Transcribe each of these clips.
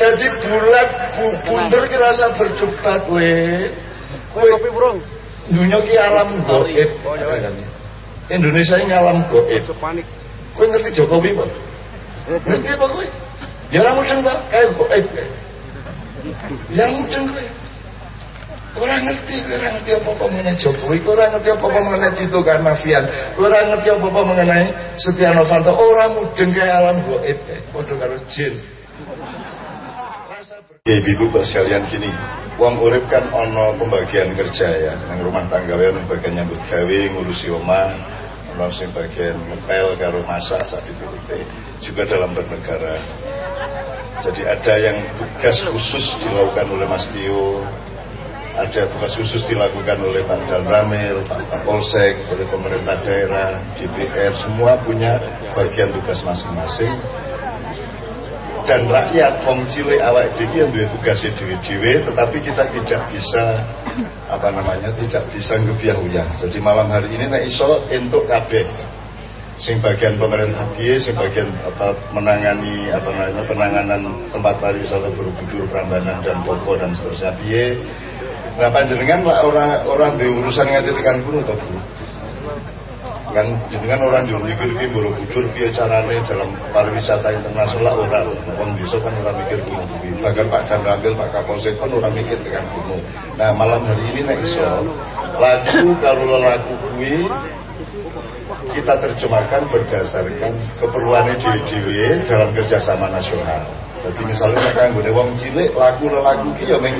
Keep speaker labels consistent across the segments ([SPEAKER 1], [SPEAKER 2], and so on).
[SPEAKER 1] jadi bulat bu, bunder ki rasa berdebat. We
[SPEAKER 2] Kowe kopi burung.
[SPEAKER 1] dunia ki alam goib. Indonesia ini alam goib. Kowe ngerti Jokowi apa ngerti apa kowe? Ya ora mudeng ta? Kayak goib ya mudeng kowe. Orang ngerti, orang ngerti apa-apa mengenai Jokowi, orang ngerti apa-apa mengenai Tito Karnavian, orang ngerti apa-apa mengenai Setia Novanto, orang mudeng kayak alam goib, podo karo jin. Ibu bapak sekalian gini, uang urip kan ono pembagian kerja ya, yang rumah tangga ya, ono bagian nyambut gawe, ngurusi omah, ono sing bagian ngepel karo masak saat itu juga dalam bernegara. Jadi ada yang tugas khusus dilakukan oleh Mas Tio, ada tugas khusus dilakukan oleh Pak Ramil, Pak Kapolsek, oleh pemerintah daerah, DPR, semua punya bagian tugas masing-masing dan rakyat wong cilik awak dhewe yang duwe tugasnya dhewe-dhewe tetapi kita tidak bisa apa namanya tidak bisa ngebiah-uyah jadi malam hari ini nek iso entuk kabeh. Sing bagian pemerintah piye sing bagian apa menangani apa namanya penanganan tempat pariwisata Borobudur Prambanan dan toko dan seterusnya. Piye? Nah panjenengan lah orang orang di urusan ngaji tekan kuno to kan jenengan orang yo mikir ki Borobudur piye carane dalam pariwisata internasional ora wong desa kan ora mikir kuwi bahkan Pak Dan Ramil Pak Kapolsek pun ora mikir tekan kuno nah malam hari ini nek iso lagu karo lelaku kuwi kita terjemahkan berdasarkan keperluannya dewe-dewe dalam kerjasama nasional. Jadi misalnya nek kanggo wong cilik laku lelaku ki ya ming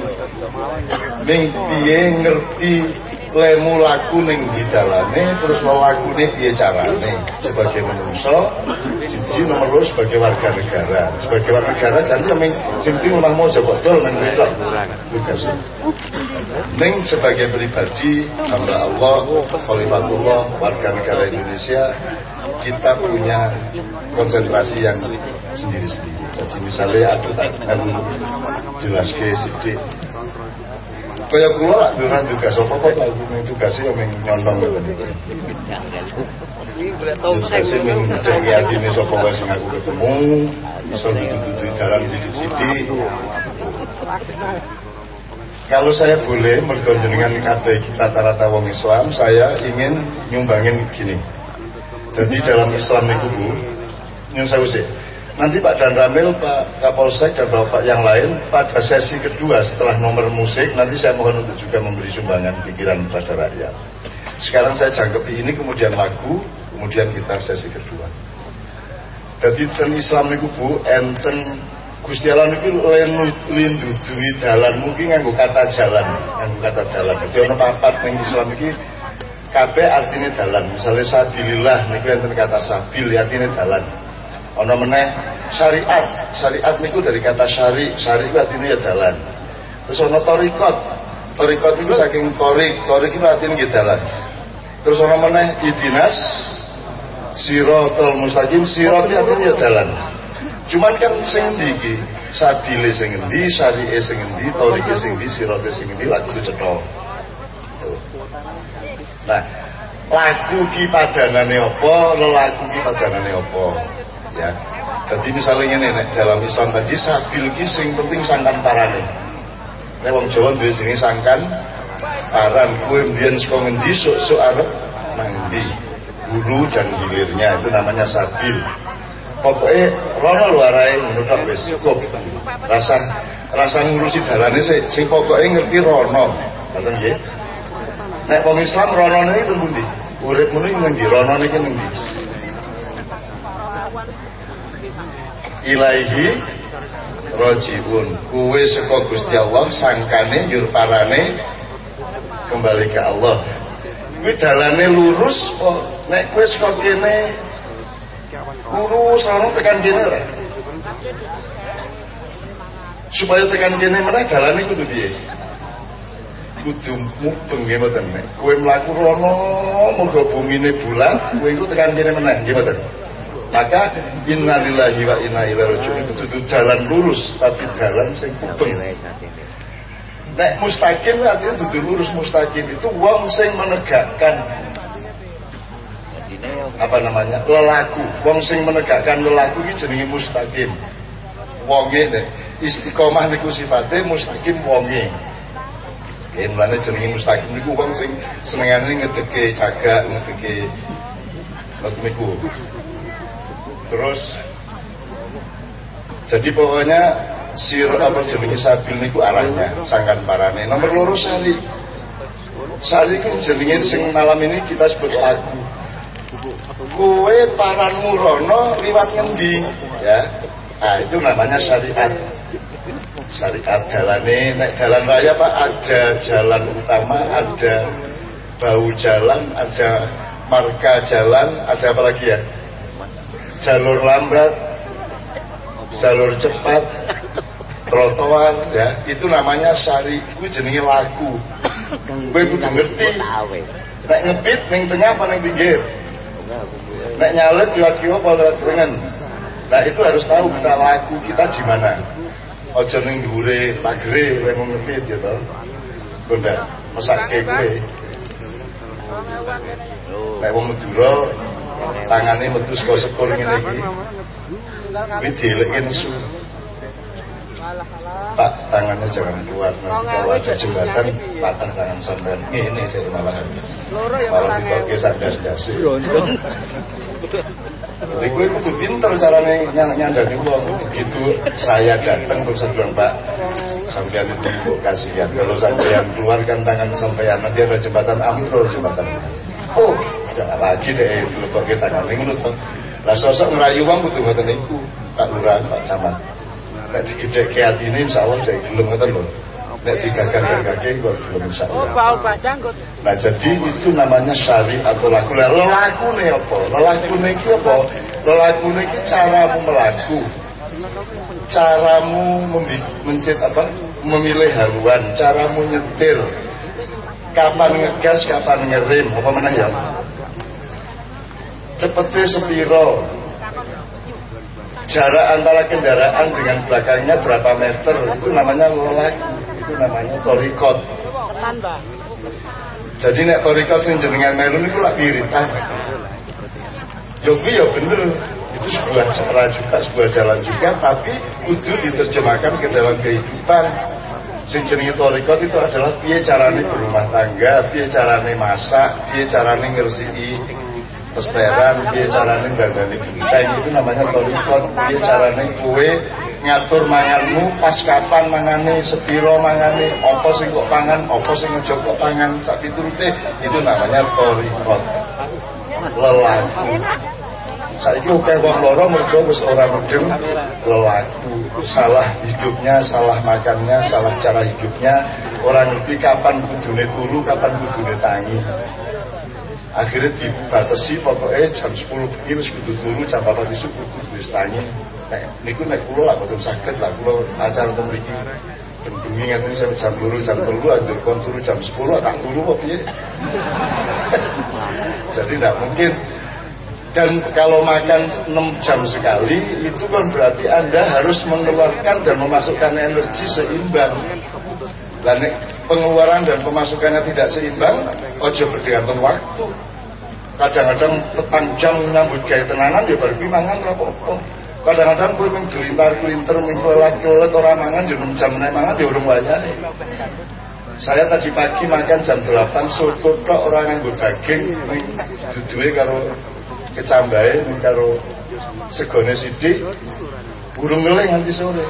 [SPEAKER 1] ming piye ngerti lemu laku ning di dalane terus lelakune piye carane? Sebagai manusia siji nomor loro sebagai warga negara. Sebagai warga negara jadi ming sing penting mau coba dol nang mriko tugas. Ning sebagai pribadi hamba Allah khalifatullah warga negara Indonesia kita punya konsentrasi yang sendiri-sendiri. Jadi misalnya aku tak jelas ke sidik kaya kula duran tugas apa kok tak gumeng tugasnya yang ming nyondong tugasnya ming dengi atine sapa wae sing aku ketemu iso ditututi dalam sidik-sidik. Kalau saya boleh mergo jenengan kabeh kita rata-rata wong Islam saya ingin nyumbangin gini. Jadi dalam Islam Bu nyun sih Nanti Pak Dan Ramil, Pak Kapolsek dan Bapak yang lain pada sesi kedua setelah nomor musik nanti saya mohon untuk juga memberi sumbangan pikiran kepada rakyat. Sekarang saya jangkepi ini kemudian lagu, kemudian kita sesi kedua. Jadi ten Islam niku Bu enten Gusti Allah niki lindu duwi dalan mungkin nganggo kata jalan, nganggo kata jalan. Jadi ono papat ning Islam iki kabeh artinya dalan. Misalnya sabilillah niku enten kata sabil artinya dalan ono meneh syariat. Syariat niku dari kata syari syari itu artinya ya jalan terus ono torikot. Torikot itu saking torik. Torik itu artinya ya jalan terus ono meneh idinas sirotol mustaqim. Sirot itu artinya ya jalan cuman kan sing iki? Sabile sing endi syari'e sing endi torike sing endi sirote sing endi lagu cetha. Nah lagu ki padanane apa lelaku ki padanane apa ya. Jadi misalnya ini nek, dalam Islam tadi sabil ki sing penting sangkan parane nek wong Jawa duwe sini sangkan paran. Kue mbiyen saka ngendi sok-sok arep mandi. Bulu dan hilirnya itu namanya sabil. Pokoknya rono lu arai menurut wis cukup. Rasa rasa ngurusi dalane sing sing pokoknya ngerti rono. Ngoten nggih. Nek wong Islam ronone iki terbundi urip ngono iki ngendi? Ronone iki ngendi ilaihi rojiun kuwe saka Gusti Allah sangkane yur parane kembali ke Allah. Kuwi dalane lurus kok nek kowe saka kene lurus ana tekan kene ora? Supaya tekan kene meneh dalane kudu piye? Kudu mubeng nggih mboten? Nek kowe mlaku rono mergo bumine bulat iku tekan kene meneh mboten maka innalillahi wa inna ilaihi raji'un. Itu dudu jalan lurus tapi jalan sing kubeng nek mustaqim artinya dudu lurus mustaqim itu wong sing menegakkan apa namanya? Lelaku. Wong sing menegakkan lelaku ini jenenge mustaqim. Wonge nek istiqomah niku sifatnya mustaqim wonge. Ya, mulane jenenge mustaqim niku wong sing senengane ngedeke cagak, ngedeke niku. Terus jadi pokoknya sir apa jenenge sabil niku arahnya sangkan parane. Nomor loro sali. Sali ku jenenge sing malam ini kita sebut lagu. Kowe paranmu rono liwat ngendi ya. Nah, itu namanya syariat syariat jalane naik jalan raya pak ada jalan utama ada bau jalan ada marka jalan ada apa lagi ya jalur lambat jalur cepat trotoar ya. Itu namanya syari itu jenenge lagu. Gue kudu ngerti. Nek ngebit ning tengah apa ning pinggir? Nek nyalep lewat kiwa apa lewat tengen nah itu harus tahu kita lagu kita di mana. Aja ning dhuwure pagere kowe mau ngepit ya to kok mesake kowe. Nek wong Madura tangane metu saka sekul ngene iki. Kuwi dileke nesu. Pak tangannya jangan keluar kalau ada jembatan patah tangan sampean. Ini jadi malahan. Malah ditoke sandas dasi jadi gue kudu pinter caranya nyang nyandani uang begitu saya datang terus saya bilang Pak sampean itu kasihan. Kalau sampean keluarkan tangan sampean nanti ada jembatan ambrol jembatan. Oh lagi deh dulu pakai tangan ini menurut lah sosok ngerayu uang kudu ngoten niku Pak Lurah Pak Camat nek digedhe ini insya Allah jadi gelem ngoten lho nek digagah-gagahke kok belum insya Allah.
[SPEAKER 2] Oh, bau janggut.
[SPEAKER 1] Nah jadi itu namanya syariat laku. Lah lelaku nih apa? Lelaku nih apa? Lelaku nih caramu melaku. Caramu mencet apa? Memilih haluan, caramu nyetir. Kapan ngegas, kapan ngerem, apa mana ya? Cepetnya sepiro, jarak antara kendaraan dengan belakangnya berapa meter? Itu namanya lelaku itu namanya torikot. Jadi nek torikot sing jenengan melu niku lak wiritan Jogi ya bener. Itu sebuah cara juga sebuah jalan juga tapi kudu diterjemahkan ke dalam kehidupan. Sing jenenge torikot itu adalah piye carane berumah tangga piye carane masak piye carane ngersiki pesteran piye carane dandani genteng itu namanya torikot piye carane kue ngatur manganmu pas kapan mangane sepiro mangane opo sing kok pangan opo sing aja pangan sak piturute. Itu namanya torikot lelaku. Saiki akeh wong loro mergo wis ora mudeng lelaku. Salah hidupnya salah makannya salah cara hidupnya. Orang ngerti kapan kudune turu kapan kudune tangi akhirnya dibatasi pokoknya jam 10 bengi wis kudu turu jam 4 isuk kudu wis tangi nek niku nek kula lah boten saged lah kula acara mriki. Bengi ngaten sampai jam 2 jam 3 anjur kon jam 10 tak turu kok piye? Jadi tidak mungkin. Dan kalau makan 6 jam sekali itu kan berarti anda harus mengeluarkan dan memasukkan energi seimbang. Dan pengeluaran dan pemasukannya tidak seimbang, ojo bergantung waktu. Kadang-kadang petang jam nyambut gaya tenanan ya berarti mangan apa-apa. Kadang-kadang gue menggelintar gelintar mengkelak kelet orang mangan jam jam naik mangan di urung banyak. Saya tadi pagi makan jam 8 soto tok orang yang gue daging dudue karo kecambai karo segone sidik urung ngelih nanti sore.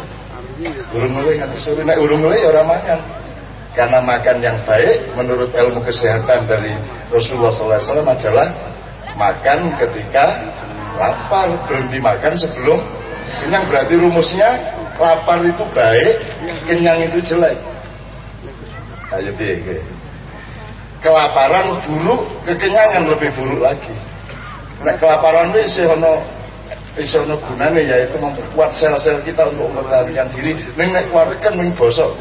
[SPEAKER 1] Urung ngelih nanti sore. Nek urung ngelih ya makan karena makan yang baik menurut ilmu kesehatan dari Rasulullah SAW adalah makan ketika lapar. Berhenti makan sebelum kenyang. Berarti rumusnya lapar itu baik kenyang itu jelek. Ayo biye kelaparan buruk kekenyangan lebih buruk lagi. Nah kelaparan itu isi ono gunanya yaitu memperkuat sel-sel kita untuk mempertahankan diri. Neng nek bosok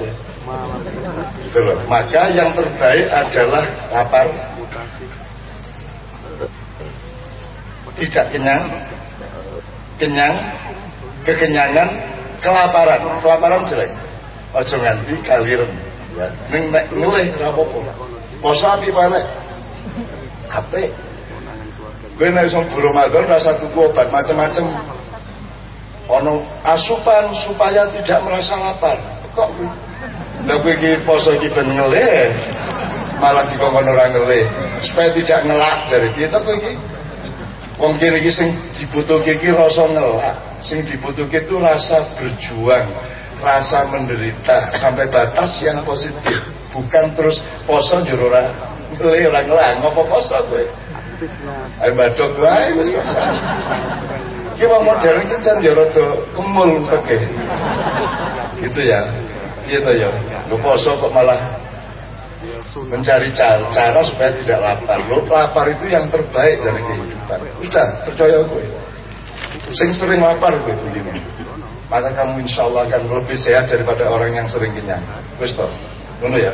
[SPEAKER 1] Maka yang terbaik adalah lapar, tidak kenyang, kenyang, kekenyangan, kelaparan. Kelaparan jelek. Ojo nganti kaliren. Ning nek ngelih apa-apa. Poso api balik. Apik. Kowe nek iso Ramadan rasa tuku obat macam-macam ono asupan supaya tidak merasa lapar kok lha kowe iki poso iki ben ngelih malah dikongkon ora ngelih. Supaya tidak ngelak dari kita kowe iki? Wong kene iki sing dibutuhke iki rasa ngelak. Sing dibutuhke itu rasa berjuang rasa menderita. Sampai batas yang positif. Bukan terus poso njur ora ngelih ora ngelak. Ngopo poso kowe? Ayo badok wae wis. Ki wong modern ki jan yo rada kemul peke. Gitu ya. Gitu ya. Lu poso kok malah mencari cara, cara supaya tidak lapar. Lu lapar itu yang terbaik dari kehidupan. Sudah, percaya gue. Sing sering lapar gue begini. Maka kamu insya Allah akan lebih sehat daripada orang yang sering kenyang. Wis toh. Ngono ya.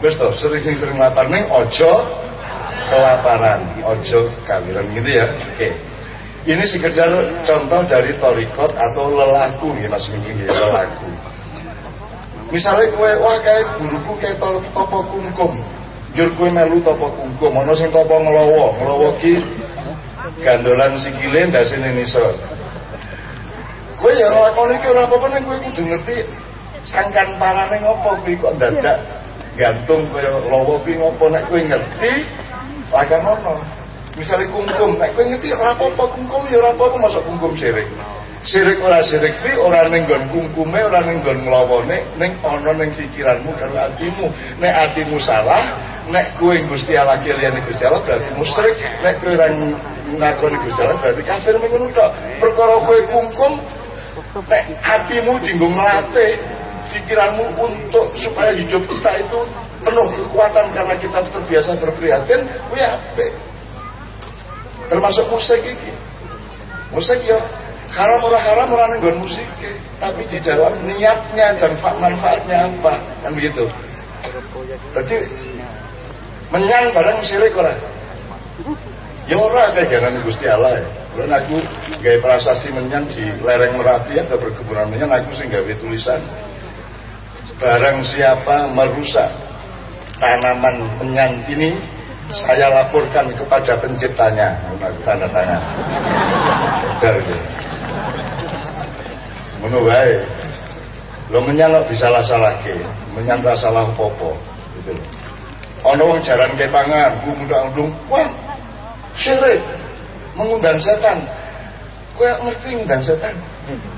[SPEAKER 1] Wis sering-sering lapar ning ojo kelaparan, ojo kawiran gitu ya. Oke. Okay. Ini sekedar contoh dari torikot atau lelaku nih mas ini lelaku. Misalnya kue wah kayak guruku kayak to, topo kungkum, jur kue melu topo kungkum, mana sing topo ngelowo, ki gandolan sikile ndasine nisor. Kue ya ngelakoni ki ora apa-apa ning kue kudu ngerti sangkan parane ngopo kuwi kok dadak gantung kaya lowo ki ngopo. Nek kue ngerti akan ngono misalnya kungkum. Nek kowe ngerti ora apa-apa kungkum ya ora apa-apa masuk kungkum sirik sirik ora sirik kuwi ora ning kungkume ora ning nggon nglowone ning ana ning pikiranmu karo atimu. Nek atimu salah nek kowe Gusti Allah keliyane Gusti Allah berarti musyrik. Nek kowe ora ngakoni Gusti Allah berarti kafir ngono tok. Perkara kowe kungkum nek atimu dinggo melatih pikiranmu untuk supaya hidup kita itu penuh kekuatan karena kita terbiasa berprihatin kuwi termasuk musik ini musik ya haram ora haram ora nenggon musik. Tapi di dalam niatnya dan manfaatnya apa kan begitu. Jadi menyang barang sirik ora? Ya ora jangan Gusti Allah ya. Aku gaya prasasti menyan di lereng Merapi ada perkebunan menyan aku sih gawe tulisan. Barang siapa merusak tanaman menyan ini saya laporkan kepada penciptanya. Tanda gitu ngono wae. Lo menyalok disalah ke menyang salah popo gitu loh ana wong jaran kepangan ku mundang-mundung wah syirik mengundang setan. Kowe ngerti ngundang setan?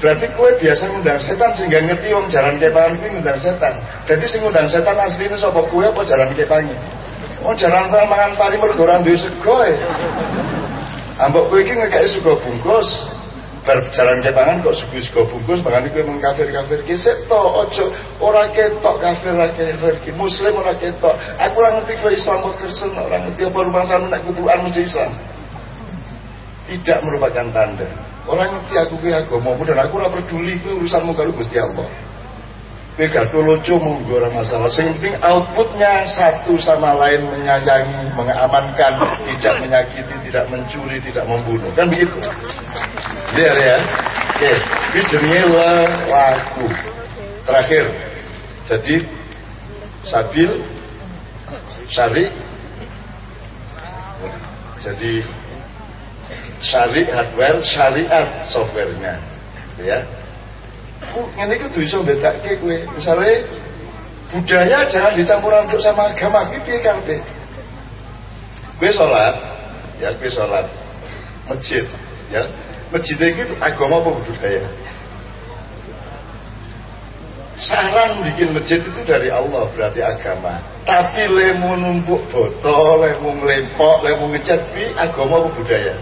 [SPEAKER 1] Berarti kowe biasa ngundang setan sehingga ngerti wong jaran kepangan kuwi ngundang setan. Jadi sing ngundang setan asline sapa kowe apa jaran kepangi Oh jaran mangan pari mergo ora duwe sego e. Ambok kowe iki ngekeki sego bungkus. Bar jaran ketangan kok sugu sego bungkus makane kowe mengkafir-kafir ki sik to aja ora ketok kafir ora kafir ki muslim ora ketok. Aku ora ngerti kowe Islam kok Kristen ora ngerti apa rumangsamu nek kubukan mesti Islam. Tidak merupakan tanda. Orang ngerti aku ki agamamu dan aku ora peduli kuwi urusanmu karo Gusti Allah. Pidato lucu monggo masalah. Sing penting outputnya satu sama lain menyayangi, mengamankan, tidak menyakiti, tidak mencuri, tidak membunuh. Kan begitu. Biar ya. Oke, ini jenenge laku. Terakhir. Jadi sabil syari jadi syari hardware syariat softwarenya ya ngene iku kudu iso mbedakake kowe. Misale budaya jangan dicampur aduk sama agama iki piye kabeh. Kowe salat, ya kowe salat masjid, ya. Masjid iki agama apa budaya? Saran bikin masjid itu dari Allah berarti agama. Tapi lemu numpuk botol, lemu ngelempok, lemu ngecat bi agama apa budaya?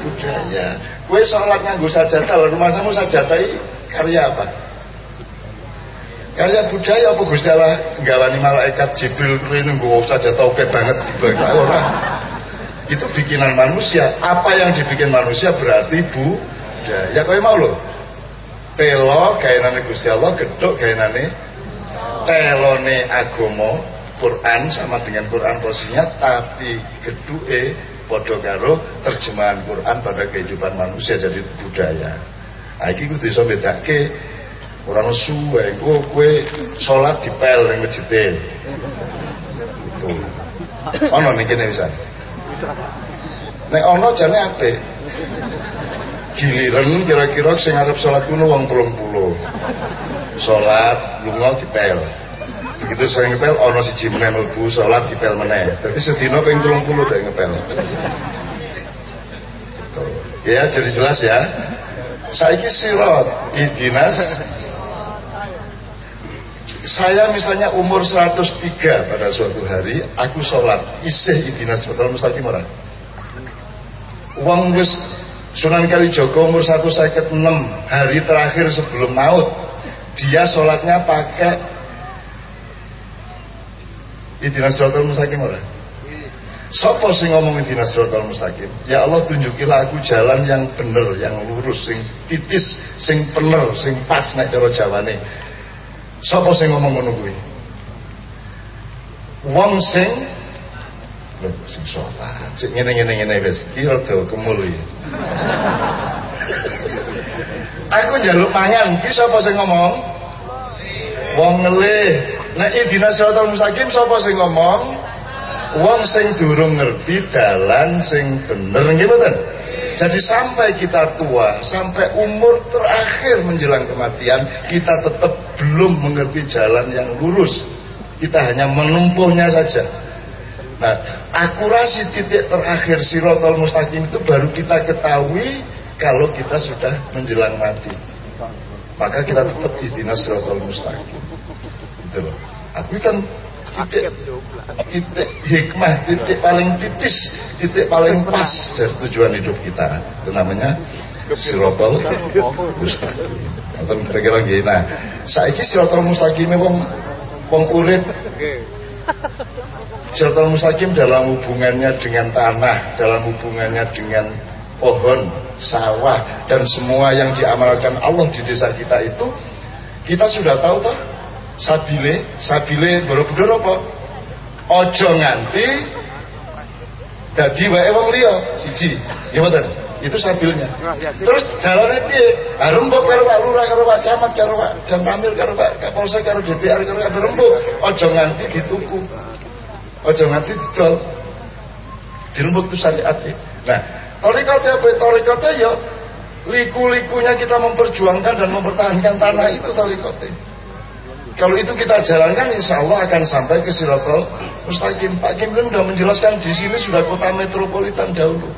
[SPEAKER 1] Budaya. Kue sholat nganggo sajadah, rumah kamu sajadah karya apa? Karya budaya apa Gusti Allah nggawani malaikat Jibril kuwi nunggu saja toke banget tiba orang. Itu bikinan manusia. Apa yang dibikin manusia berarti budaya. Ya kowe mau loh. Telo gaenane Gusti Allah, gedhok gaenane telone agama Quran sama dengan Quran posisinya tapi geduke padha karo terjemahan Quran pada kehidupan manusia jadi budaya. Nah iki kudu iso bedake ora ono suwe engko kowe salat dipel ning masjid. Itu. Ono ning kene bisa. Nek ono jane apik. giliran kira-kira sing arep salat kuno wong 30 salat lunga dipel begitu saya ngepel ono siji meneh mlebu salat dipel meneh dadi sedina ping 30 dek ngepel ya jadi jelas ya saiki sirat idinas saya misalnya umur 103 pada suatu hari aku sholat. Isih idinas betul mustaqim orang uang wis Sunan Kalijogo umur 156 hari terakhir sebelum maut dia sholatnya pakai idinas siratal mustaqim orang Sopo sing ngomong idinas siratal mustaqim ya Allah tunjukilah aku jalan yang bener yang lurus sing titis sing bener sing pas nek cara jawane. Sopo sing ngomong kuwi? Wong sing lho sing sholat? Sing ngene ngene ngene wis. Iki rada kemul aku njaluk mangan. Iki sapa sing ngomong? Wong ngelih. Nek idina siratal mustaqim sapa sing ngomong wong sing durung ngerti dalan sing bener nggih jadi sampai kita tua, sampai umur terakhir menjelang kematian, kita tetap belum mengerti jalan yang lurus. Kita hanya menempuhnya saja. Nah, akurasi titik terakhir sirotol mustaqim itu baru kita ketahui kalau kita sudah menjelang mati. Maka kita tetap di dinas sirotol mustaqim. Gitu loh. Aku kan titik, titik hikmah, titik paling titis, titik paling pas dari tujuan hidup kita. Itu namanya sirotol mustaqim. Atau kira-kira gini. Nah, saiki sirotol mustaqim wong wong urip Siratal mustaqim dalam hubungannya dengan tanah, dalam hubungannya dengan pohon, sawah, dan semua yang diamalkan Allah di desa kita itu, kita sudah tahu toh, sabile, sabile borobudur apa? Ojo nganti dadi wae wong liya, siji. Ya mboten? Itu sabilnya. Terus jalannya piye? Rembuk karo Pak Lurah karo Pak Camat karo Pak Dan Ramil karo Pak Kapolsek karo DPR karo Pak Rembuk. Ojo nganti dituku. Ojo nganti didol. Dirembuk itu syariatnya. Nah, torikotnya apa? Torikotnya ya liku-likunya kita memperjuangkan dan mempertahankan tanah itu torikotnya. Kalau itu kita jalankan, insya Allah akan sampai ke Siratul Mustaqim. Pak Kim sudah menjelaskan di sini sudah kota metropolitan dahulu.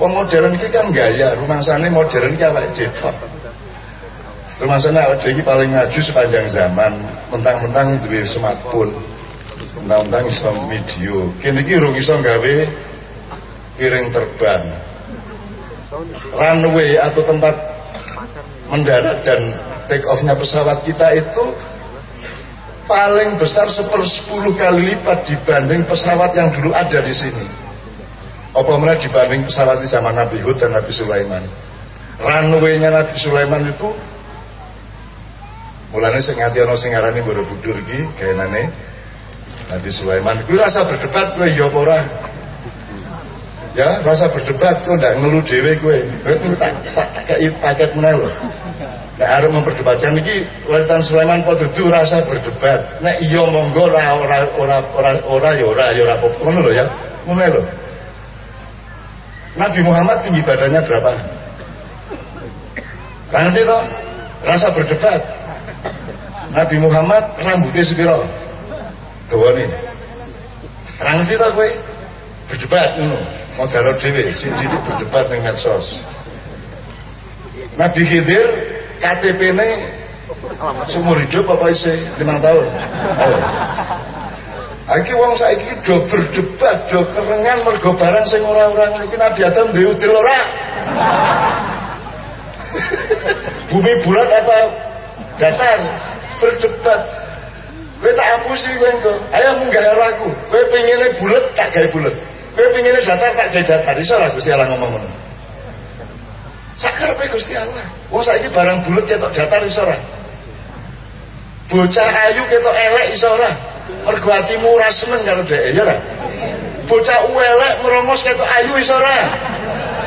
[SPEAKER 1] Wong modern ini kan gaya, rumah sana modern ini apa dewa. Rumah sana ada ini paling maju sepanjang zaman. Mentang-mentang duwe smartphone. Mentang-mentang iso video. Kini iki urung iso gawe piring terbang. Runway atau tempat mendarat dan take off-nya pesawat kita itu paling besar sepersepuluh kali lipat dibanding pesawat yang dulu ada di sini. Apa dibanding pesawat di zaman Nabi Hud dan Nabi Sulaiman. Runway-nya Nabi Sulaiman itu mulanya sing nganti ana sing ngarani Borobudur iki gaenane Nabi Sulaiman. Kuwi rasa berdebat kowe ya apa? Ya, rasa berdebat kok ndak kowe. Kowe tak kei paket meneh lho. Nek arep memperdebatkan iki Sultan Sulaiman padha rasa berdebat. Nek iya monggo ora ora ora ora ora ya ora ya ora apa ngono lho ya. Ngono lho. Nabi Muhammad tinggi badannya berapa? Nanti toh rasa berdebat. Nabi Muhammad rambutnya sepiro? Dawane. Nanti toh kowe berdebat ngono. Mau garo dhewe, sing berdebat ning medsos. Nabi Khidir KTP ini seumur hidup apa isi lima tahun oh. Iki wong saiki do berdebat, do kerengan mergo barang sing ora-ora iki Nabi Adam duwe udil ora. Bumi bulat apa datar? Berdebat. Kowe tak apusi kowe engko. Ayo munggah karo aku. Kowe pengine bulet tak gawe bulet. Kowe pengine datar tak gawe datar. Iso ora Gusti Allah ngomong. Sakarepe Gusti Allah. Wong saiki barang bulet ketok datar iso ora? Bocah ayu ketok elek iso ora? Mergo atimu ora seneng karo dhek ya ora? Bocah elek merongos ketok ayu iso ora?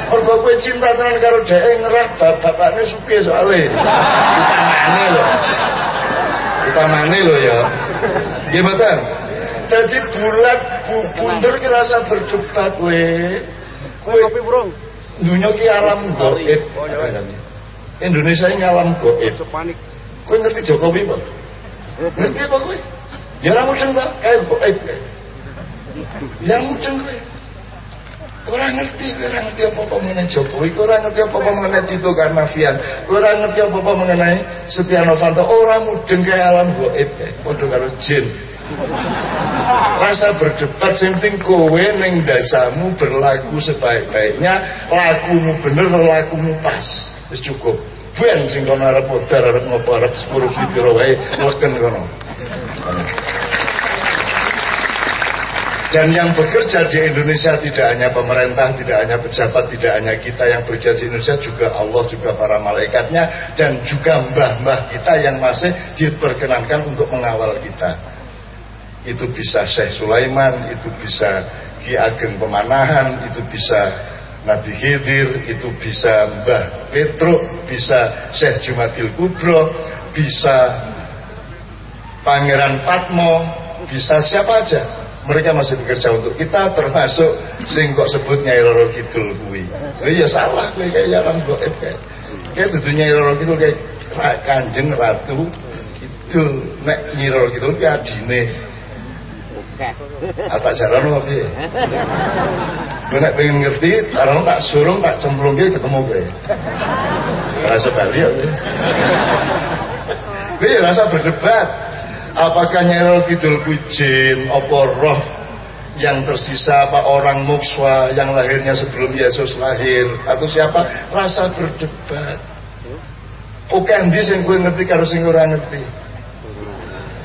[SPEAKER 1] Mergo kowe cinta tenan karo dhek ngerah bapakne sugih soalé. Utamane lho. Utamane lho ya. Nggih mboten? Dadi bulat bu bunder ki rasa berdebat. Kowe
[SPEAKER 2] kopi burung.
[SPEAKER 1] Dunia ki alam goib. Indonesia ini alam goib. Kowe ngerti Jokowi Pak? Ngerti apa kowe? Ya ora mudeng ta? Eh goib. Ya mudeng kowe. Orang ngerti, orang ngerti apa-apa mengenai Jokowi, orang ngerti apa-apa mengenai Tito Karnavian, orang ngerti apa-apa mengenai Setia Novanto, orang mudeng kayak alam goib, padha karo jin. Rasa berdebat sing penting kowe ning dasamu berlaku sebaik-baiknya, lakumu bener, lakumu pas. Wis cukup. Ben sing kono arep modar arep ngopo arep sepuro video wae leken kono. Dan yang bekerja di Indonesia tidak hanya pemerintah, tidak hanya pejabat, tidak hanya kita yang bekerja di Indonesia, juga Allah, juga para malaikatnya, dan juga mbah-mbah kita yang masih diperkenankan untuk mengawal kita. Itu bisa Syekh Sulaiman, itu bisa Ki Ageng Pemanahan, itu bisa Nabi Khidir, itu bisa Mbah Petruk, bisa Syekh Jumadil Kubro, bisa Pangeran Patmo, bisa siapa aja mereka masih bekerja untuk kita termasuk sing kok sebut Nyai Roro Kidul kuwi. Lha ya salah kayak jalan goib kayak. Kayak dudu Nyai Roro Kidul kayak Kanjeng Ratu Kidul. Nek Nyai Roro Kidul ki adine. Apa jalan lo piye? Kowe nek pengen ngerti, tarung tak surung tak cemplungke ketemu kowe. Rasa bali ya. Ya rasa berdebat. Apakah Nyerol Kidul Kujin, apa roh yang tersisa apa orang mukswa yang lahirnya sebelum Yesus lahir atau siapa rasa berdebat oke endi sing kowe ngerti karo sing ora ngerti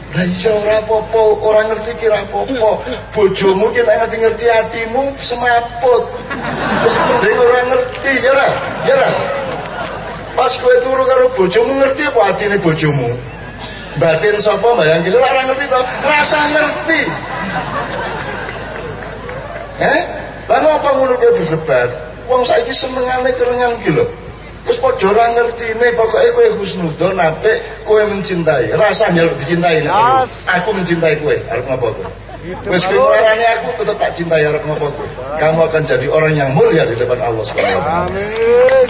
[SPEAKER 1] lah iya ora apa-apa. Ora ngerti kira apa-apa. Bojomu ki nek ngerti ngerti atimu semaput. Wis mending ora ngerti ya ora ya ora pas kowe turu karo bojomu ngerti apa atine bojomu? Batin sapa? Bayang kisah orang ngerti to rasa ngerti. Eh? Lan apa ngono kowe berdebat? Wong saiki senengane kerengan ki wis padha ora ngertine pokoke kowe husnudzon apik kowe mencintai rasa njaluk dicintai nek aku mencintai kowe arep ngopo kowe Wes keluarannya aku tetap tak cintai harap ngopo Kamu akan jadi orang yang mulia di depan Allah Subhanahu wa taala. Amin.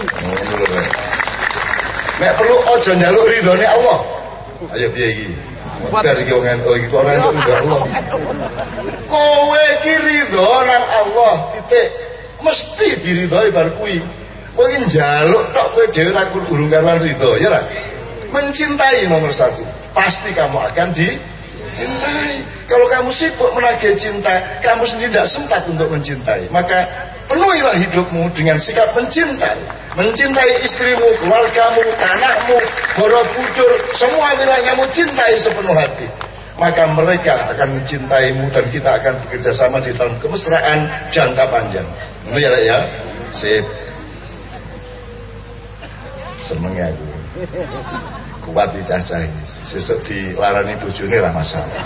[SPEAKER 1] Nek perlu ojo njaluk ridhone Allah. Ayo piye iki? Dari iki wong ento iki ora entuk ridho Allah. Kowe iki ridho nang Allah, titik. Mesti diridhoi bar kuwi. Kowe iki njaluk tok kowe dhewe ra urung karuan ya ra? Mencintai nomor satu. Pasti kamu akan dicintai. Kalau kamu sibuk menagih cinta, kamu sendiri tidak sempat untuk mencintai. Maka penuhilah hidupmu dengan sikap mencintai mencintai istrimu, keluargamu, anakmu, borobudur, semua wilayahmu cintai sepenuh hati. Maka mereka akan mencintaimu dan kita akan bekerja sama di dalam kemesraan jangka panjang. Ini ya, ya. Sip. Seneng aku. Kuat dicacah ini. Sesuk dilarani bojone ra masalah.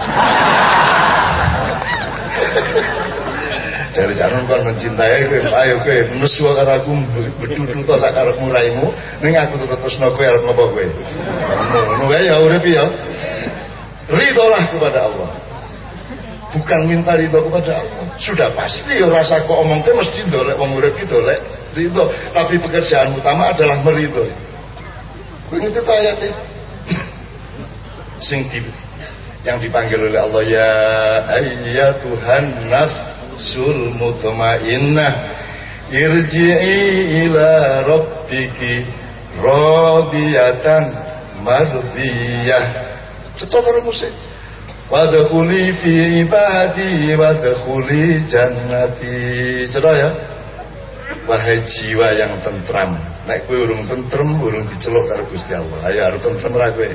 [SPEAKER 1] Jari jangan kon mencintai kowe, ayo kowe nesu karo aku bedudu to sak karepmu raimu, ning aku tetep tresno kowe arep napa kowe. Ngono wae ya urip ya. Ridholah kepada Allah. Bukan minta ridho kepada Allah. Sudah pasti ya rasa kok omong ke mesti dolek wong urip ki dolek ridho, tapi pekerjaan utama adalah meridho. Ta ayate? Sing yang dipanggil oleh Allah ya ayyatuhan nafs nafsul mutmainnah irji'i ila rabbiki radiyatan mardiyah. Karo musik. Wadkhuli fi ibadi wadkhuli jannati. Cerah ya. Wahai jiwa yang tentram nek kowe urung tentrem urung diceluk karo Gusti Allah. Ayo arep tentrem ra kowe.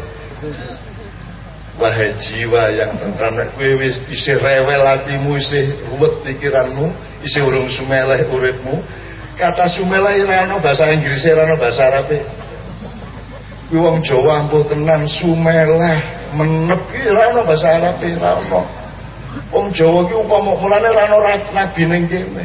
[SPEAKER 1] Wahai jiwa yang tentram nek kowe wis isih rewel atimu isih ruwet pikiranmu isih urung sumeleh uripmu. Kata sumeleh ora ana bahasa Inggris ora ana bahasa Arab kuwi wong Jawa ampuh tenan sumeleh menep ki ora ana bahasa Arab ora ana. Wong Jawa ki upama mulane ora ana nabi ning kene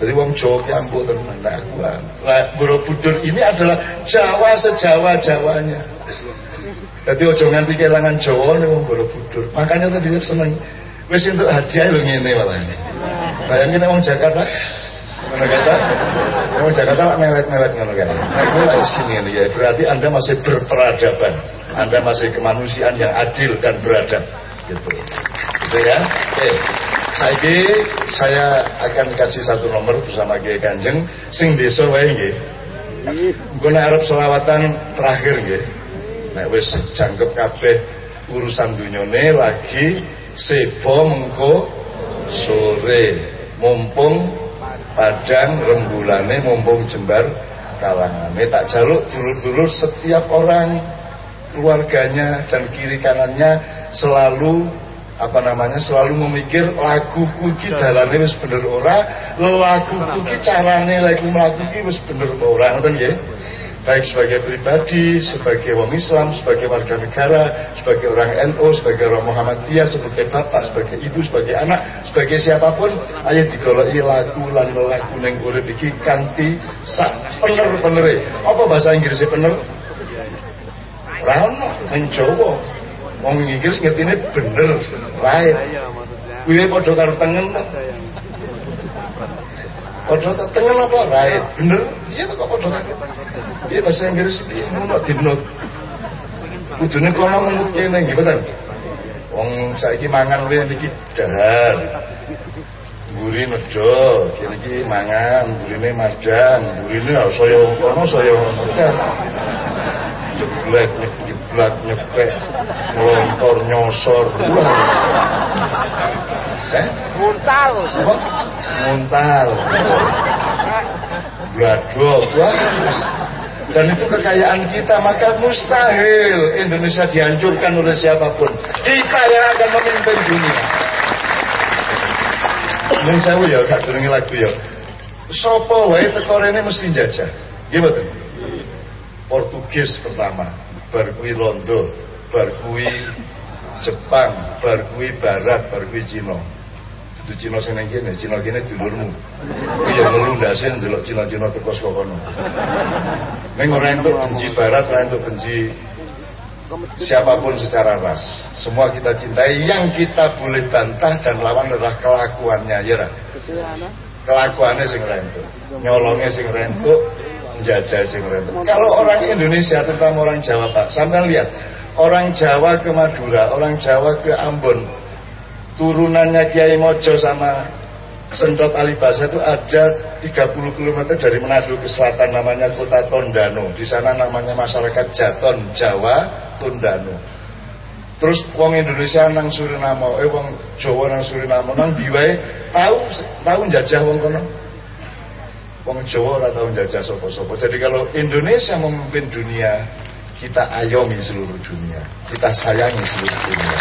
[SPEAKER 1] jadi wong Jawa ki ampuh tenan aku. Borobudur ini adalah Jawa sejawa Jawanya. Jadi ojo nganti kelangan Jawa nih wong Borobudur. Makanya tadi seneng. Wis untuk hadiah lho ngene malah. Bayangin wong Jakarta Ngono kata, wong Jakarta melet-melet ngono kan. Aku lagi sini ini ya, berarti Anda masih berperadaban. Anda masih kemanusiaan yang adil dan beradab gitu. Gitu ya. Oke. Saiki saya akan kasih satu nomor bersama Kiai Kanjeng sing desa wae nggih. Engko arep selawatan terakhir nggih. Nek wis jangkep kabeh urusan dunyane lagi sebo mengko sore mumpung padang rembulane mumpung jembar kalangane tak jaluk dulur-dulur setiap orang keluarganya dan kiri kanannya selalu apa namanya selalu memikir lagu kuki dalane wis bener ora? Lagu kuki carane lagu mlaku ki wis bener ora? Ngoten nggih? Baik sebagai pribadi, sebagai orang Islam, sebagai warga negara, sebagai orang NU, sebagai orang Muhammadiyah, sebagai bapak, sebagai ibu, sebagai anak, sebagai siapa pun, ayo digoloi lagu lan lagu neng urip iki kanthi sak pener-penere. Apa bahasa Inggrisnya pener? Ora ono ning Jawa. Wong Inggris ngertine bener, right. Kuwi padha karo tengen. Padha to tengen apa right? Bener, iya kok padha karo. Iya bahasa Inggris piye ngono dinut. Kudune kono ngemut kene nggih betul. Wong saiki mangan luwih niki dahar. Guri nejo, kene iki mangan, gurine madang, gurine saya kono saya ngono. Jeblek jeblak nyepek ngelontor nyosor.
[SPEAKER 2] Eh? Muntal.
[SPEAKER 1] Apa muntal bladok dan itu kekayaan kita maka mustahil Indonesia dihancurkan oleh siapa pun. Kita yang akan memimpin dunia. Ini saya ya gak dengi lagu ya. Sopo wae tekor ini mesti jajah gimana Portugis pertama barkui Londo barkui Jepang barkui Barat barkui Cina. Itu Cina sing nang kene Cina kene dulurmu. Iya ngelundase ndelok Cina-Cina teko saka kono. Ning ora entuk benci barat ora entuk benci siapa pun secara ras. Semua kita cintai yang kita boleh bantah dan lawan adalah kelakuannya ya kelakuannya sing rentuk nyolongnya sing rentuk menjajah sing Kalau orang Indonesia terutama orang Jawa Pak, sampai lihat orang Jawa ke Madura, orang Jawa ke Ambon, turunannya Kiai Mojo sama Sentot Alibasa itu ada 30 km dari Manado ke selatan namanya kota Tondano. Di sana namanya masyarakat Jaton, Jawa, Tondano. Terus wong Indonesia nang Suriname, eh wong Jawa nang Suriname nang diwae tahu tahu jajah wong kono. Wong Jawa ora tau jajah sapa-sapa. Jadi kalau Indonesia memimpin dunia, kita ayomi seluruh dunia. Kita sayangi seluruh dunia.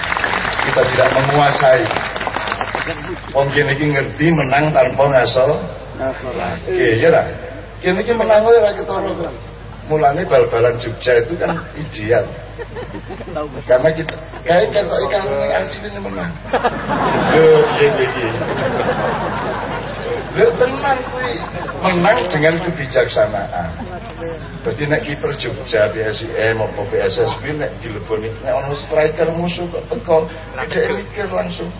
[SPEAKER 1] Kita tidak menguasai. Wong kene iki ngerti menang tanpa ngaso. Oke, ya ra. Kene iki menang ketara kok. Mulane bal-balan Jogja itu kan ideal. Karena kita kayak kan ikan aslinya menang. Loh, piye iki? Tenang kuwi menang dengan kebijaksanaan. Berarti nek kiper Jogja PSIM maupun PSSB nek dileboni nek ono striker musuh kok teko dhek mikir langsung.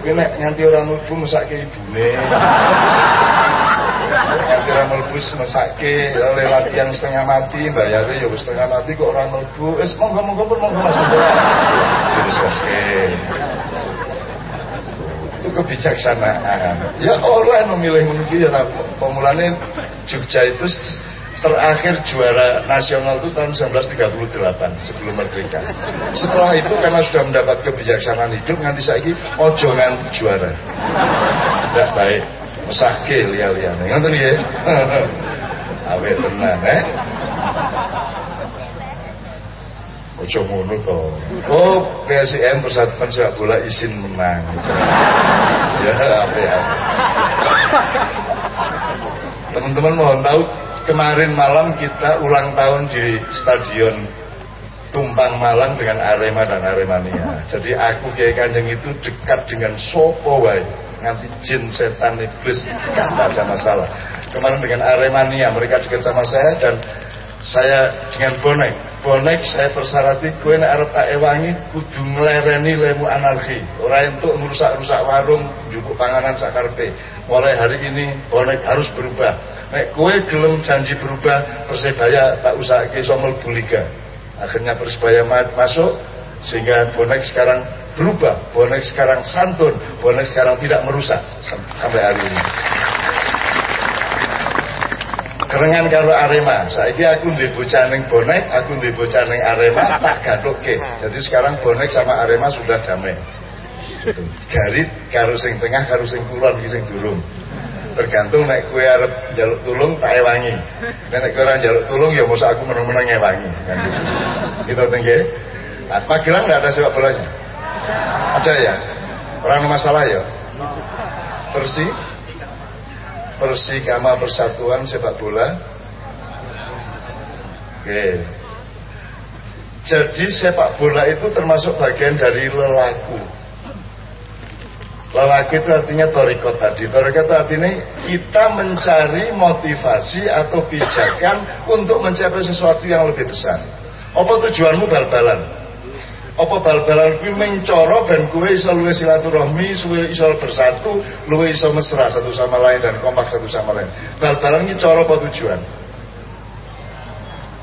[SPEAKER 1] Kuwi nek nganti ora mlebu mesake ibune. Nganti ora mlebu mesake oleh latihan setengah mati bayare ya setengah mati kok ora mlebu. Wis monggo-monggo monggo Mas. Wis oke itu kebijaksanaan. Ya orang memilih menuju ya pemulanya Jogja itu terakhir juara nasional itu tahun 1938 sebelum merdeka. Setelah itu karena sudah mendapat kebijaksanaan hidup nanti saya ini ojo nganti juara. Tidak baik. Mesake liya-liya ngerti ya awe tenang eh Ojo ngono to. Oh, PSIM Persatuan Sepak Bola izin menang. ya, apa ya. teman-teman mohon tahu kemarin malam kita ulang tahun di stadion Tumpang Malang dengan Arema dan Aremania. Jadi aku Kiai Kanjeng itu dekat dengan sopo wae nganti jin setan iblis tidak ada masalah. Kemarin dengan Aremania mereka dekat sama saya dan saya dengan bonek bonek saya persyarati kue nek arep tak ewangi kudu nglereni lemu anarki. Ora entuk merusak-rusak warung njupuk panganan sakarpe mulai hari ini bonek harus berubah. Nek kue gelem janji berubah persebaya tak usah ke somel buliga akhirnya persebaya masuk sehingga bonek sekarang berubah. Bonek sekarang santun bonek sekarang tidak merusak. Sampai hari ini kerengan karo Arema. Saiki aku ndek bocah bonek aku ndek Arema tak gathukke jadi sekarang bonek sama Arema sudah damai. Garit karo sing tengah karo sing kulon iki sing durung. Tergantung nek kue arep jaluk tulung tak ewangi. Nek kowe ora jaluk tulung ya mosok aku meneng-meneng ewangi kan? Gitu tinggi nah, Magelang nggak ada sepak bolanya? Ada ya? Orang masalah ya? Bersih Persikama Persatuan Sepak Bola. Oke. Jadi sepak bola itu termasuk bagian dari lelaku. Lelaku itu artinya torikot tadi. Torikot itu artinya kita mencari motivasi atau pijakan Untuk mencapai sesuatu yang lebih besar. Apa tujuanmu bal-balan? Apa bal-balan kuwi mencoro ben kuwe iso luwe silaturahmi, suwe iso bersatu, luwe iso mesra satu sama lain dan kompak satu sama lain. Bal-balan iki cara apa tujuan?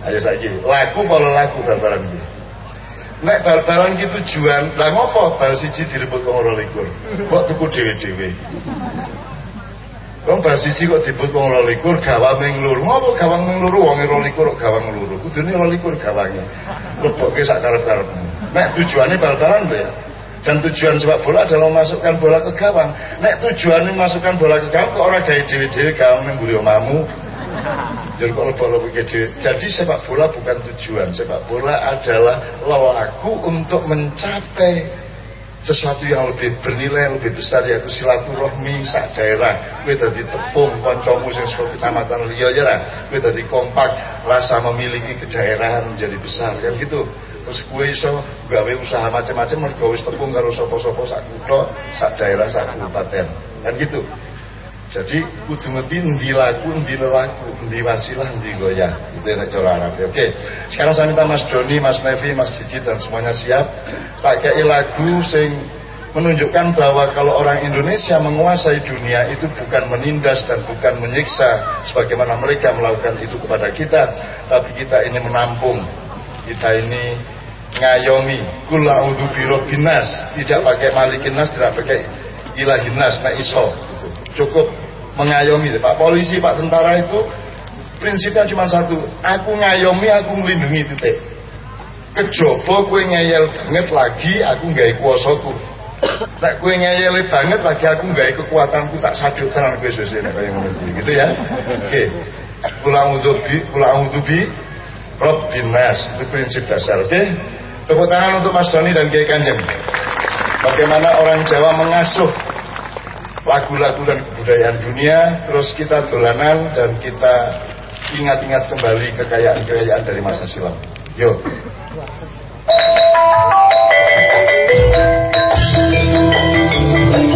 [SPEAKER 1] Ayo saiki, laku apa laku bal-balan iki? Nek bal-balan ki tujuan, lah ngopo bal siji direbut wong 12? Kok tuku dhewe-dhewe? Wong bar siji kok dibut wong 12 gawang ning lur. Ngopo gawang ning lur wong 12 kok gawang lur. Kudune 12 gawange. Lebokke sak karep-karepmu. Nek tujuannya bal-balan ya. Dan tujuan sepak bola adalah memasukkan bola ke gawang. Nek tujuannya memasukkan bola ke gawang kok ora gawe dhewe-dhewe gawang ning mburi omamu. Jadi kok lebok Jadi sepak bola bukan tujuan. Sepak bola adalah lelaku untuk mencapai sesuatu yang lebih bernilai lebih besar yaitu silaturahmi sak daerah. Kowe dadi tepung kancamu sing saka kecamatan liya ya ra? Kowe dadi kompak rasa memiliki kedaerahan menjadi besar. Kan gitu. Terus kowe iso gawe usaha macam-macam mergo wis tepung karo sapa-sapa sak kutha sak daerah sak kabupaten. Kan gitu jadi kudu ngerti endi laku, endi lelaku, endi wasilah, endi goyah. Itu yang cara Arab. Oke. Sekarang saya minta Mas Doni, Mas Nevi, Mas Cici dan semuanya siap. Pakai lagu sing menunjukkan bahwa kalau orang Indonesia menguasai dunia itu bukan menindas dan bukan menyiksa sebagaimana mereka melakukan itu kepada kita, tapi kita ini menampung. Kita ini ngayomi kula udhu binas tidak pakai malikinas tidak pakai ilahinas nah iso cukup mengayomi. Pak polisi Pak tentara itu prinsipnya cuma satu. Aku ngayomi aku melindungi titik. Kejopo kue ngeyel banget lagi aku nggak kuasaku. Tak kue ngeyel banget lagi aku nggak kekuatanku tak sadut tenan kue kayak gitu ya? Oke. Pulang udubi pulang udubi Rob Dinas itu prinsip dasar oke? Tepuk tangan untuk Mas Doni dan Kiai Kanjeng. Bagaimana orang Jawa mengasuh lagu-lagu dan kebudayaan dunia terus kita dolanan dan kita ingat-ingat kembali kekayaan-kekayaan dari masa silam yuk
[SPEAKER 3] Thank you.